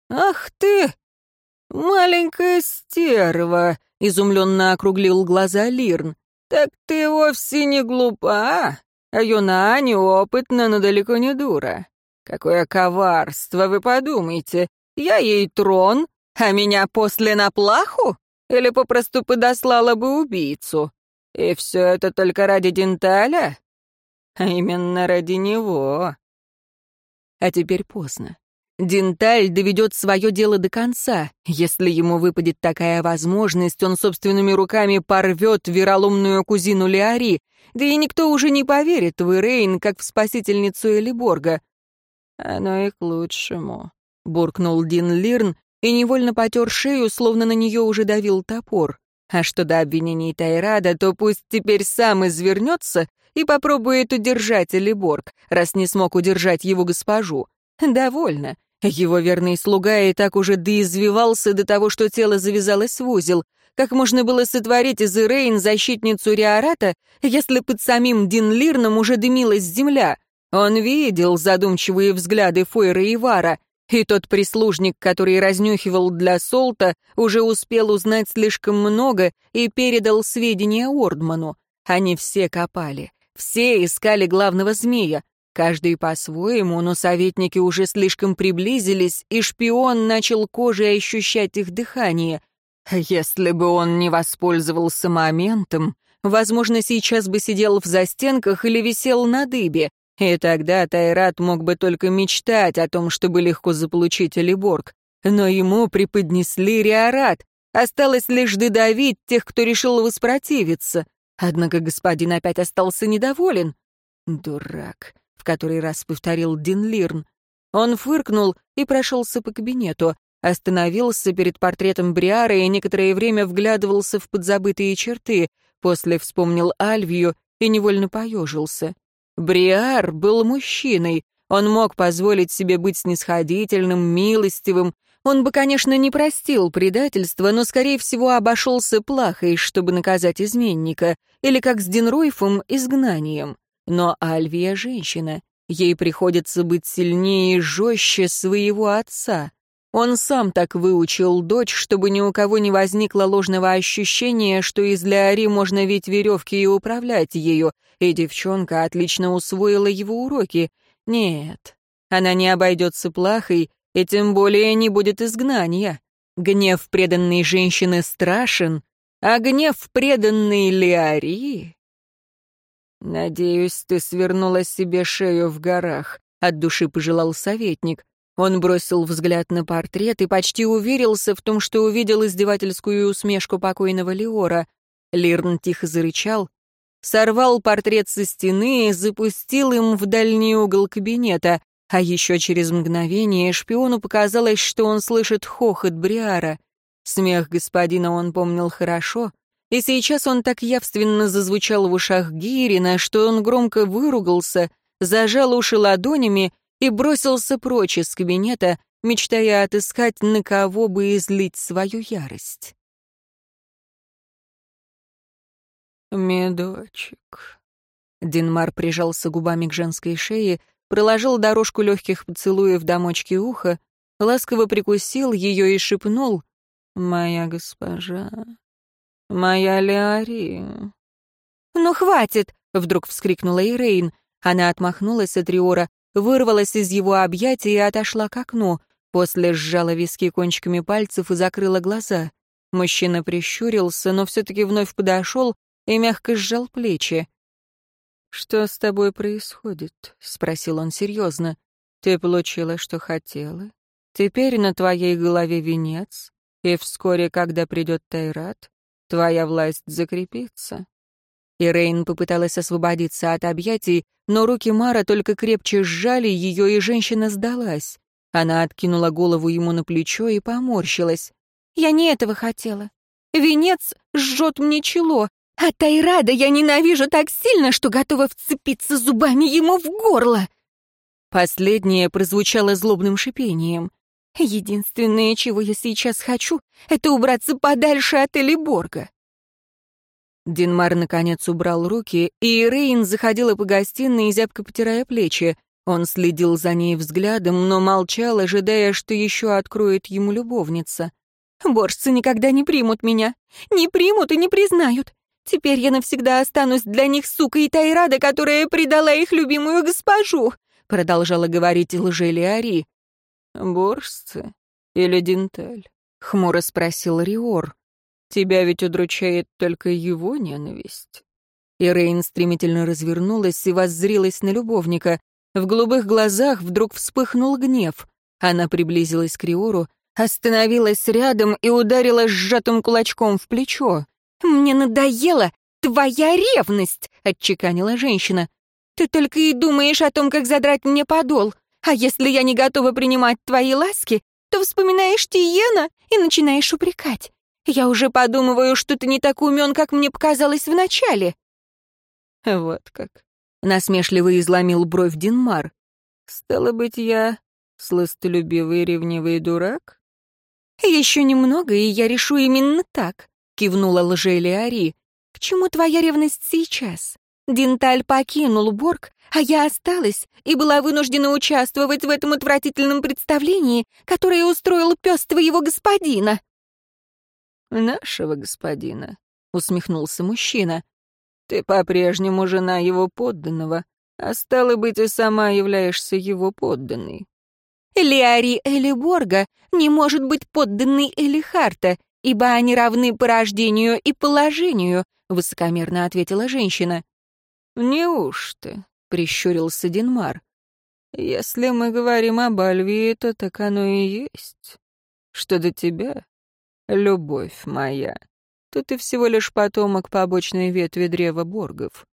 «Ах ты, маленькая стерва!» — изумленно округлил глаза Лирн. «Так ты вовсе не глупа, а юна неопытна, но далеко не дура. Какое коварство, вы подумайте. Я ей трон, а меня после на плаху? Или попросту подослала бы убийцу? И все это только ради Денталя? А именно ради него. А теперь поздно. Денталь доведет свое дело до конца. Если ему выпадет такая возможность, он собственными руками порвет вероломную кузину Леари, да и никто уже не поверит в Ирейн, как в спасительницу Элиборга. «Оно и к лучшему», — буркнул Дин Лирн и невольно потер шею, словно на нее уже давил топор. А что до обвинений Тайрада, то пусть теперь сам извернется и попробует удержать Элиборг, раз не смог удержать его госпожу. Довольно. Его верный слуга и так уже доизвивался до того, что тело завязалось в узел. Как можно было сотворить из Ирейн защитницу Риората, если под самим Динлирном уже дымилась земля? Он видел задумчивые взгляды Фойра и Вара, И тот прислужник, который разнюхивал для Солта, уже успел узнать слишком много и передал сведения Ордману. Они все копали, все искали главного змея. Каждый по-своему, но советники уже слишком приблизились, и шпион начал кожей ощущать их дыхание. Если бы он не воспользовался моментом, возможно, сейчас бы сидел в застенках или висел на дыбе, и тогда Тайрат мог бы только мечтать о том, чтобы легко заполучить Алиборг. Но ему преподнесли Риорат. Осталось лишь додавить тех, кто решил воспротивиться. Однако господин опять остался недоволен. «Дурак», — в который раз повторил Дин Лирн. Он фыркнул и прошелся по кабинету, остановился перед портретом Бриара и некоторое время вглядывался в подзабытые черты, после вспомнил Альвию и невольно поежился. Бриар был мужчиной, он мог позволить себе быть снисходительным, милостивым. Он бы, конечно, не простил предательства, но, скорее всего, обошелся плахой, чтобы наказать изменника, или, как с Денройфом, изгнанием. Но Альвия — женщина. Ей приходится быть сильнее и жестче своего отца. Он сам так выучил дочь, чтобы ни у кого не возникло ложного ощущения, что из Леари можно ведь веревки и управлять ею, и девчонка отлично усвоила его уроки. Нет, она не обойдется плахой, и тем более не будет изгнания. Гнев преданной женщины страшен, а гнев преданной Леари... «Надеюсь, ты свернула себе шею в горах», — от души пожелал советник. Он бросил взгляд на портрет и почти уверился в том, что увидел издевательскую усмешку покойного Леора. Лирн тихо зарычал, сорвал портрет со стены и запустил им в дальний угол кабинета, а еще через мгновение шпиону показалось, что он слышит хохот Бриара. Смех господина он помнил хорошо, и сейчас он так явственно зазвучал в ушах Гирина, что он громко выругался, зажал уши ладонями и бросился прочь из кабинета, мечтая отыскать, на кого бы излить свою ярость. «Медочек». Динмар прижался губами к женской шее, проложил дорожку легких поцелуев до мочки уха, ласково прикусил ее и шепнул «Моя госпожа, моя Леари». «Ну, хватит!» — вдруг вскрикнула Ирейн. Она отмахнулась от Риора, вырвалась из его объятий и отошла к окну, после сжала виски кончиками пальцев и закрыла глаза. Мужчина прищурился, но все-таки вновь подошел и мягко сжал плечи. «Что с тобой происходит?» — спросил он серьезно. «Ты получила, что хотела. Теперь на твоей голове венец, и вскоре, когда придет Тайрат, твоя власть закрепится. Ирейн попыталась освободиться от объятий, но руки Мара только крепче сжали ее, и женщина сдалась. Она откинула голову ему на плечо и поморщилась. «Я не этого хотела. Венец жжет мне чело, а Тайрада я ненавижу так сильно, что готова вцепиться зубами ему в горло». Последнее прозвучало злобным шипением. «Единственное, чего я сейчас хочу, это убраться подальше от Элиборга. Динмар наконец убрал руки, и Рейн заходила по гостиной, зябко потирая плечи. Он следил за ней взглядом, но молчал, ожидая, что еще откроет ему любовница. «Боржцы никогда не примут меня. Не примут и не признают. Теперь я навсегда останусь для них сукой Тайрада, которая предала их любимую госпожу», продолжала говорить лжели Ари. «Боржцы или Динталь?» — хмуро спросил Риор. Тебя ведь удручает только его ненависть». И Рейн стремительно развернулась и воззрилась на любовника. В голубых глазах вдруг вспыхнул гнев. Она приблизилась к Риору, остановилась рядом и ударила сжатым кулачком в плечо. «Мне надоела твоя ревность!» — отчеканила женщина. «Ты только и думаешь о том, как задрать мне подол. А если я не готова принимать твои ласки, то вспоминаешь Тиена и начинаешь упрекать. Я уже подумываю, что ты не так умен, как мне показалось вначале». «Вот как», — насмешливо изломил бровь Динмар. «Стало быть, я сластолюбивый ревнивый дурак?» «Еще немного, и я решу именно так», — кивнула лжели Ари. «К чему твоя ревность сейчас? Динталь покинул Борг, а я осталась и была вынуждена участвовать в этом отвратительном представлении, которое устроил пес твоего господина». «Нашего господина», — усмехнулся мужчина. «Ты по-прежнему жена его подданного, а стало быть, и сама являешься его подданной». Леари Элиборга не может быть подданной Элихарта, ибо они равны по рождению и положению», — высокомерно ответила женщина. «Неужто?» — прищурился Динмар. «Если мы говорим об Альвии, то так оно и есть. Что до тебя, любовь моя, то ты всего лишь потомок побочной ветви древа Боргов.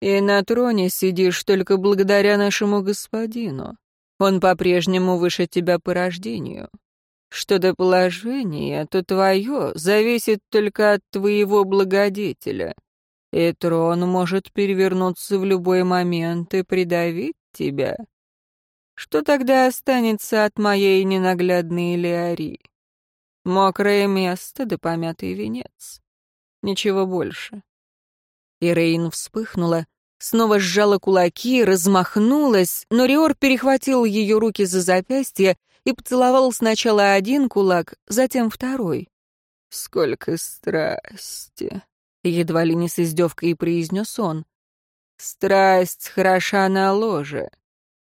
И на троне сидишь только благодаря нашему господину. Он по-прежнему выше тебя по рождению. Что до положения, то твое зависит только от твоего благодетеля. И трон может перевернуться в любой момент и придавить тебя. Что тогда останется от моей ненаглядной Леари? Мокрое место да помятый венец. Ничего больше. Ирейн вспыхнула, снова сжала кулаки, размахнулась, но Риор перехватил ее руки за запястье и поцеловал сначала один кулак, затем второй. «Сколько страсти!» — едва ли не с издевкой произнес он. «Страсть хороша на ложе,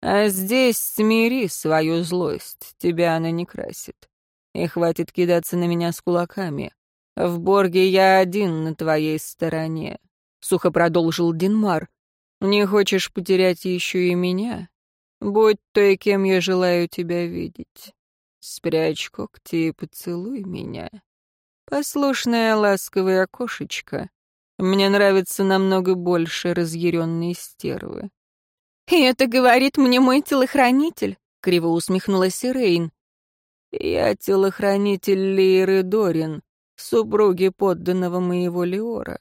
а здесь смири свою злость, тебя она не красит. И хватит кидаться на меня с кулаками. В Борге я один на твоей стороне», — сухо продолжил Динмар. «Не хочешь потерять еще и меня? Будь той, кем я желаю тебя видеть. Спрячь когти и поцелуй меня. Послушная ласковая кошечка. Мне нравится намного больше разъяренной стервы. «И это говорит мне мой телохранитель», — криво усмехнулась Рейн. «Я телохранитель Лейры Дорин, супруги подданного моего Леора.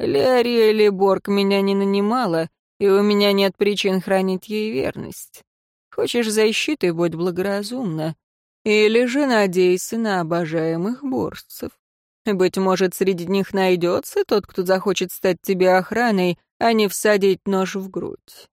Леория Леборг меня не нанимала, и у меня нет причин хранить ей верность. Хочешь защиты, будь благоразумна. Или же надейся на обожаемых борцев. Быть может, среди них найдется тот, кто захочет стать тебе охраной, а не всадить нож в грудь.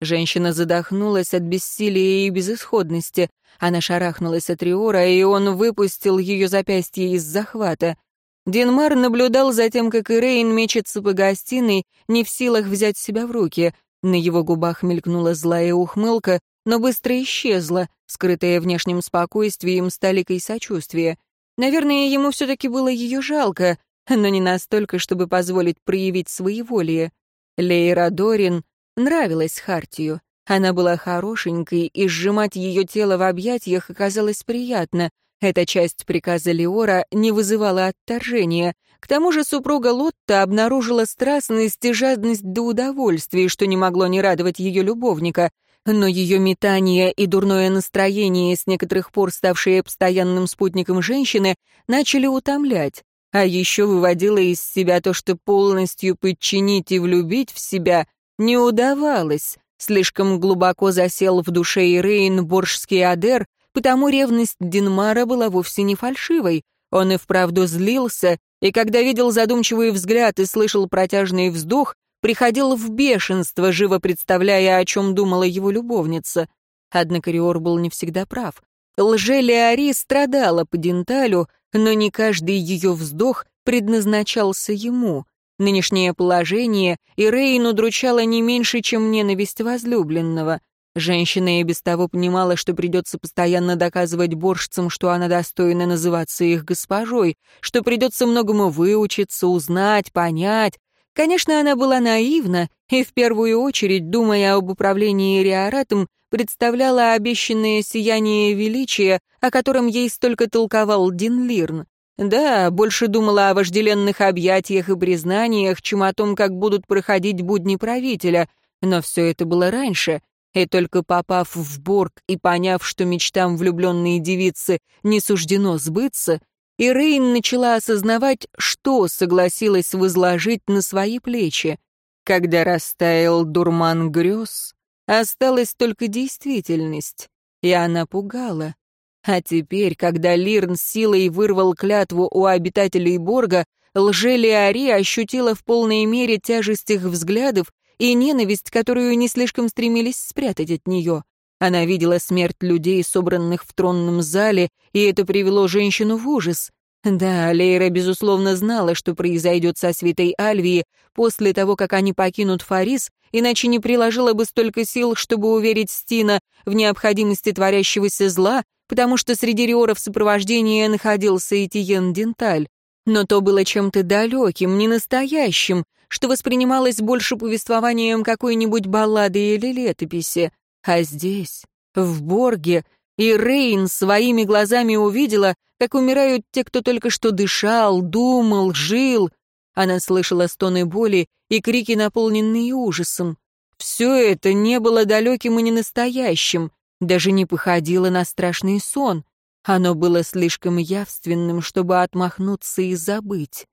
Женщина задохнулась от бессилия и безысходности. Она шарахнулась от Риора, и он выпустил ее запястье из захвата. Динмар наблюдал за тем, как Ирейн мечется по гостиной, не в силах взять себя в руки. На его губах мелькнула злая ухмылка, но быстро исчезла, скрытая внешним спокойствием с сочувствия. Наверное, ему все-таки было ее жалко, но не настолько, чтобы позволить проявить своеволие. Лейра Дорин нравилась Хартию. Она была хорошенькой, и сжимать ее тело в объятиях оказалось приятно — эта часть приказа Леора не вызывала отторжения. К тому же супруга Лотта обнаружила страстность и жадность до удовольствия, что не могло не радовать ее любовника. Но ее метание и дурное настроение, с некоторых пор ставшие постоянным спутником женщины, начали утомлять. А еще выводило из себя то, что полностью подчинить и влюбить в себя не удавалось. Слишком глубоко засел в душе Ирейн боржский Адер, потому ревность Динмара была вовсе не фальшивой. Он и вправду злился, и когда видел задумчивый взгляд и слышал протяжный вздох, приходил в бешенство, живо представляя, о чем думала его любовница. Однако Риор был не всегда прав. Лже-Леари страдала по Денталю, но не каждый ее вздох предназначался ему. Нынешнее положение Ирейн удручало не меньше, чем ненависть возлюбленного. Женщина и без того понимала, что придется постоянно доказывать борщцам, что она достойна называться их госпожой, что придется многому выучиться, узнать, понять. Конечно, она была наивна и, в первую очередь, думая об управлении Риоратом, представляла обещанное сияние величия, о котором ей столько толковал Дин Лирн. Да, больше думала о вожделенных объятиях и признаниях, чем о том, как будут проходить будни правителя, но все это было раньше — и только попав в Борг и поняв, что мечтам влюбленной девицы не суждено сбыться, Ирейн начала осознавать, что согласилась возложить на свои плечи. Когда растаял дурман грез, осталась только действительность, и она пугала. А теперь, когда Лирн силой вырвал клятву у обитателей Борга, лже-Леари ощутила в полной мере тяжесть их взглядов и ненависть, которую не слишком стремились спрятать от нее. Она видела смерть людей, собранных в тронном зале, и это привело женщину в ужас. Да, Лейра, безусловно, знала, что произойдет со свитой Альвии после того, как они покинут Фарис, иначе не приложила бы столько сил, чтобы уверить Стина в необходимости творящегося зла, потому что среди риоров сопровождения находился Этиен Денталь. Но то было чем-то далеким, ненастоящим, что воспринималось больше повествованием какой-нибудь баллады или летописи. А здесь, в Борге, и Рейн своими глазами увидела, как умирают те, кто только что дышал, думал, жил. Она слышала стоны боли и крики, наполненные ужасом. Все это не было далеким и ненастоящим, даже не походило на страшный сон. Оно было слишком явственным, чтобы отмахнуться и забыть.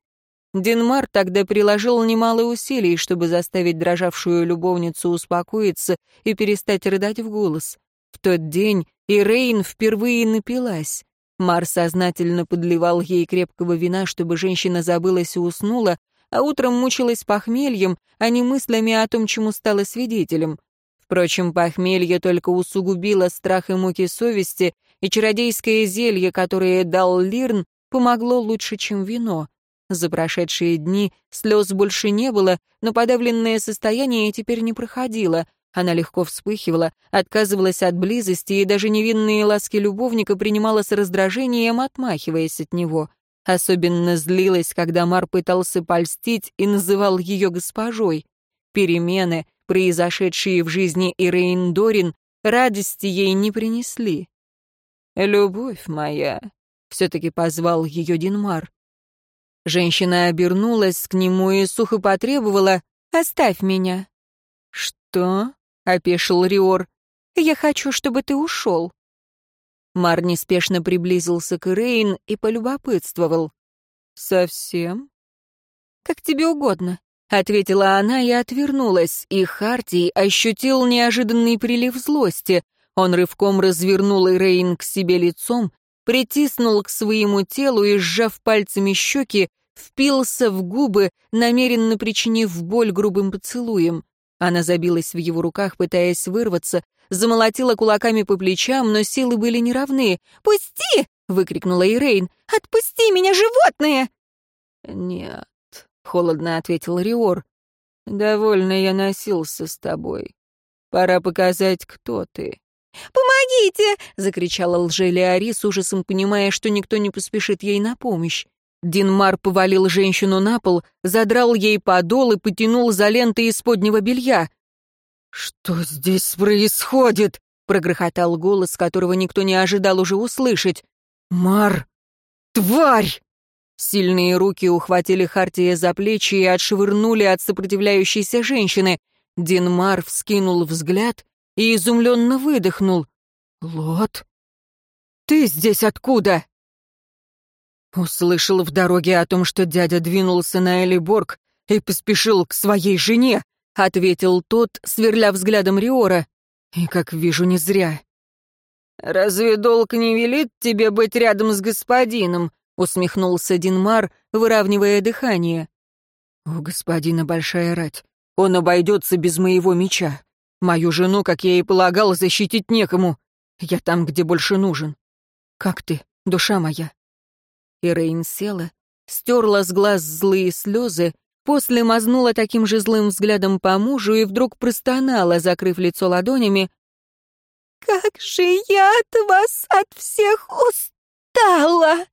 Динмар тогда приложил немало усилий, чтобы заставить дрожавшую любовницу успокоиться и перестать рыдать в голос. В тот день Ирейн впервые напилась. Мар сознательно подливал ей крепкого вина, чтобы женщина забылась и уснула, а утром мучилась похмельем, а не мыслями о том, чему стала свидетелем. Впрочем, похмелье только усугубило страх и муки совести, и чародейское зелье, которое дал Лирн, помогло лучше, чем вино. За прошедшие дни слез больше не было, но подавленное состояние теперь не проходило. Она легко вспыхивала, отказывалась от близости и даже невинные ласки любовника принимала с раздражением, отмахиваясь от него. Особенно злилась, когда Мар пытался польстить и называл ее госпожой. Перемены, произошедшие в жизни Ирейн Дорин, радости ей не принесли. «Любовь моя», — все-таки позвал ее Динмар. Женщина обернулась к нему и сухо потребовала «Оставь меня». «Что?» — опешил Риор. «Я хочу, чтобы ты ушел». Мар неспешно приблизился к Рейн и полюбопытствовал. «Совсем?» «Как тебе угодно», — ответила она и отвернулась, и Хартий ощутил неожиданный прилив злости. Он рывком развернул Рейн к себе лицом, притиснул к своему телу и, сжав пальцами щеки, впился в губы, намеренно причинив боль грубым поцелуем. Она забилась в его руках, пытаясь вырваться, замолотила кулаками по плечам, но силы были неравны. «Пусти!» — выкрикнула Ирейн. «Отпусти меня, животное!» «Нет», — холодно ответил Риор. «Довольно я носился с тобой. Пора показать, кто ты». «Помогите!» — закричала лжелиари с ужасом, понимая, что никто не поспешит ей на помощь. Динмар повалил женщину на пол, задрал ей подол и потянул за ленты из поднего белья. «Что здесь происходит?» — прогрохотал голос, которого никто не ожидал уже услышать. «Мар! Тварь!» Сильные руки ухватили Хартия за плечи и отшвырнули от сопротивляющейся женщины. Динмар вскинул взгляд и изумленно выдохнул. «Лот, ты здесь откуда?» Услышал в дороге о том, что дядя двинулся на Элиборг и поспешил к своей жене, ответил тот, сверля взглядом Риора. И, как вижу, не зря. «Разве долг не велит тебе быть рядом с господином?» — усмехнулся Динмар, выравнивая дыхание. «У господина большая рать. Он обойдется без моего меча. Мою жену, как я и полагал, защитить некому. Я там, где больше нужен. Как ты, душа моя?» И села, стерла с глаз злые слезы, после мазнула таким же злым взглядом по мужу и вдруг простонала, закрыв лицо ладонями. «Как же я от вас от всех устала!»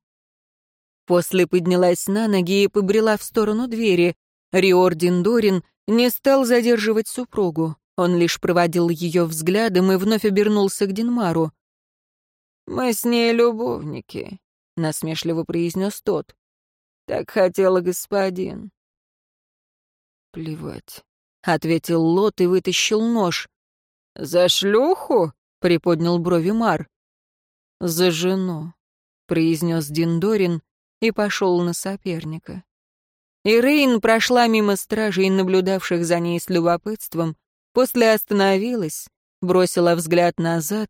После поднялась на ноги и побрела в сторону двери. Риордин Дорин не стал задерживать супругу. Он лишь проводил ее взглядом и вновь обернулся к Динмару. «Мы с ней любовники. — насмешливо произнес тот. «Так хотела господин». «Плевать», — ответил Лот и вытащил нож. «За шлюху?» — приподнял брови Мар. «За жену», — произнес Диндорин и пошел на соперника. Ирейн прошла мимо стражей, наблюдавших за ней с любопытством, после остановилась, бросила взгляд назад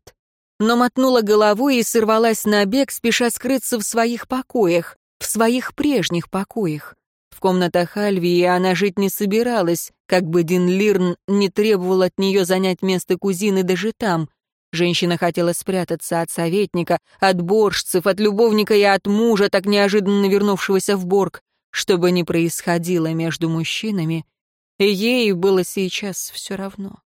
но мотнула головой и сорвалась на бег, спеша скрыться в своих покоях, в своих прежних покоях. В комнатах Альвии она жить не собиралась, как бы Дин Лирн не требовал от нее занять место кузины даже там. Женщина хотела спрятаться от советника, от борщцев, от любовника и от мужа, так неожиданно вернувшегося в Борг. Что бы ни происходило между мужчинами, ей было сейчас все равно.